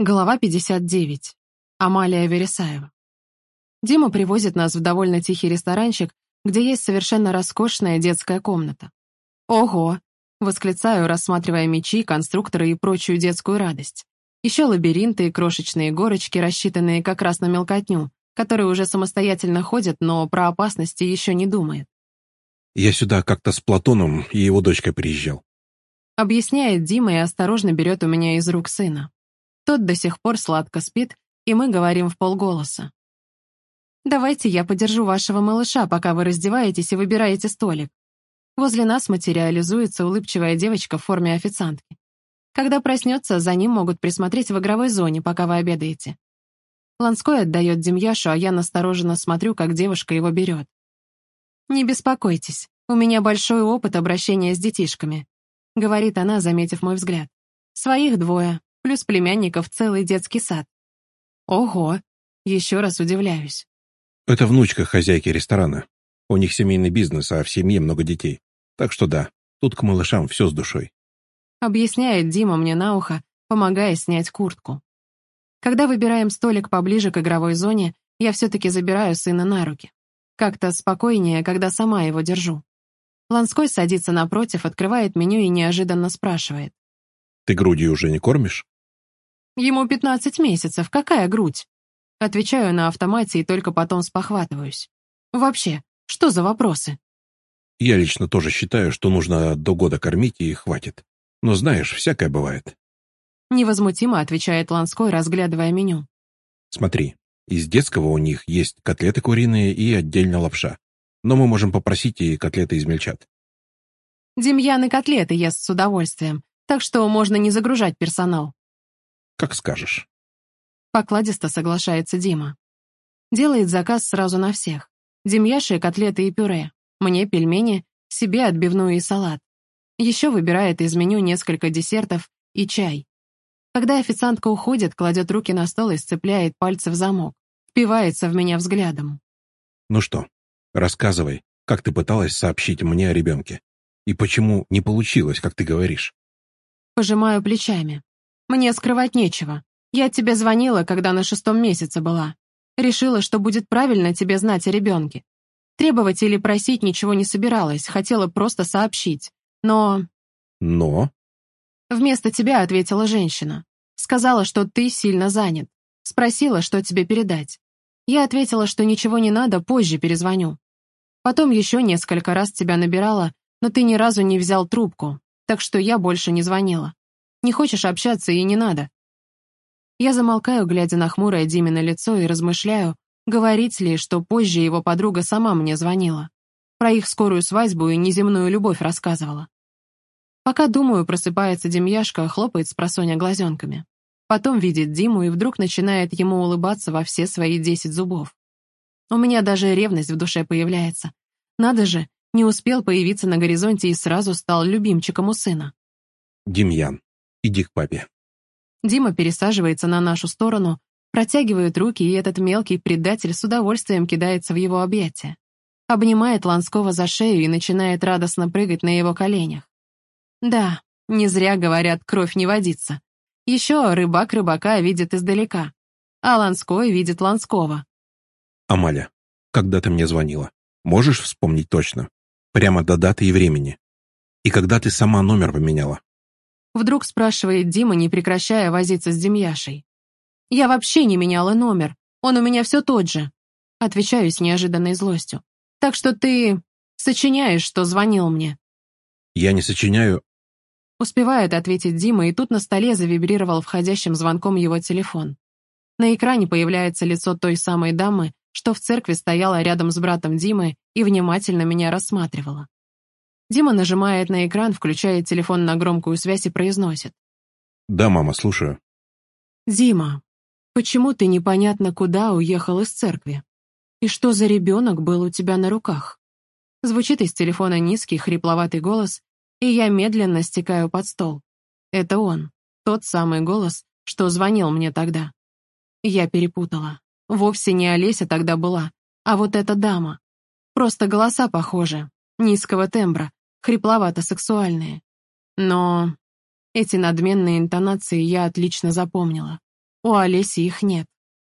Глава 59. Амалия Вересаева. Дима привозит нас в довольно тихий ресторанчик, где есть совершенно роскошная детская комната. «Ого!» — восклицаю, рассматривая мечи, конструкторы и прочую детскую радость. Еще лабиринты и крошечные горочки, рассчитанные как раз на мелкотню, которые уже самостоятельно ходят, но про опасности еще не думает. «Я сюда как-то с Платоном и его дочкой приезжал», — объясняет Дима и осторожно берет у меня из рук сына. Тот до сих пор сладко спит, и мы говорим в полголоса. «Давайте я подержу вашего малыша, пока вы раздеваетесь и выбираете столик». Возле нас материализуется улыбчивая девочка в форме официантки. Когда проснется, за ним могут присмотреть в игровой зоне, пока вы обедаете. Ланской отдает Демьяшу, а я настороженно смотрю, как девушка его берет. «Не беспокойтесь, у меня большой опыт обращения с детишками», — говорит она, заметив мой взгляд. «Своих двое, плюс племянников целый детский сад. Ого, еще раз удивляюсь. Это внучка хозяйки ресторана. У них семейный бизнес, а в семье много детей. Так что да, тут к малышам все с душой. Объясняет Дима мне на ухо, помогая снять куртку. Когда выбираем столик поближе к игровой зоне, я все-таки забираю сына на руки. Как-то спокойнее, когда сама его держу. Ланской садится напротив, открывает меню и неожиданно спрашивает. «Ты грудью уже не кормишь?» Ему 15 месяцев, какая грудь? Отвечаю на автомате и только потом спохватываюсь. Вообще, что за вопросы? Я лично тоже считаю, что нужно до года кормить и хватит. Но знаешь, всякое бывает. Невозмутимо отвечает Ланской, разглядывая меню. Смотри, из детского у них есть котлеты куриные и отдельно лапша. Но мы можем попросить и котлеты измельчат. Демьян и котлеты ест с удовольствием, так что можно не загружать персонал. Как скажешь. Покладисто соглашается Дима. Делает заказ сразу на всех. Демьяше котлеты и пюре. Мне пельмени, себе отбивную и салат. Еще выбирает из меню несколько десертов и чай. Когда официантка уходит, кладет руки на стол и сцепляет пальцы в замок. Впивается в меня взглядом. Ну что, рассказывай, как ты пыталась сообщить мне о ребенке? И почему не получилось, как ты говоришь? Пожимаю плечами. Мне скрывать нечего. Я тебе звонила, когда на шестом месяце была. Решила, что будет правильно тебе знать о ребенке. Требовать или просить ничего не собиралась, хотела просто сообщить. Но... Но? Вместо тебя ответила женщина. Сказала, что ты сильно занят. Спросила, что тебе передать. Я ответила, что ничего не надо, позже перезвоню. Потом еще несколько раз тебя набирала, но ты ни разу не взял трубку, так что я больше не звонила. Не хочешь общаться и не надо. Я замолкаю, глядя на хмурое Димино лицо и размышляю, говорить ли, что позже его подруга сама мне звонила. Про их скорую свадьбу и неземную любовь рассказывала. Пока думаю, просыпается Демьяшка, хлопает с просоня глазенками. Потом видит Диму и вдруг начинает ему улыбаться во все свои десять зубов. У меня даже ревность в душе появляется. Надо же, не успел появиться на горизонте и сразу стал любимчиком у сына. Демьян, Иди к папе». Дима пересаживается на нашу сторону, протягивает руки, и этот мелкий предатель с удовольствием кидается в его объятия. Обнимает Ланского за шею и начинает радостно прыгать на его коленях. Да, не зря говорят, кровь не водится. Еще рыбак рыбака видит издалека, а Ланской видит Ланского. «Амаля, когда ты мне звонила? Можешь вспомнить точно? Прямо до даты и времени? И когда ты сама номер поменяла?» Вдруг спрашивает Дима, не прекращая возиться с Демьяшей. «Я вообще не меняла номер. Он у меня все тот же». Отвечаю с неожиданной злостью. «Так что ты сочиняешь, что звонил мне». «Я не сочиняю...» Успевает ответить Дима, и тут на столе завибрировал входящим звонком его телефон. На экране появляется лицо той самой дамы, что в церкви стояла рядом с братом Димы и внимательно меня рассматривала. Дима нажимает на экран, включает телефон на громкую связь и произносит. «Да, мама, слушаю». «Дима, почему ты непонятно куда уехал из церкви? И что за ребенок был у тебя на руках?» Звучит из телефона низкий, хрипловатый голос, и я медленно стекаю под стол. Это он, тот самый голос, что звонил мне тогда. Я перепутала. Вовсе не Олеся тогда была, а вот эта дама. Просто голоса похожи, низкого тембра, хрипловато-сексуальные. Но эти надменные интонации я отлично запомнила. У Олеси их нет.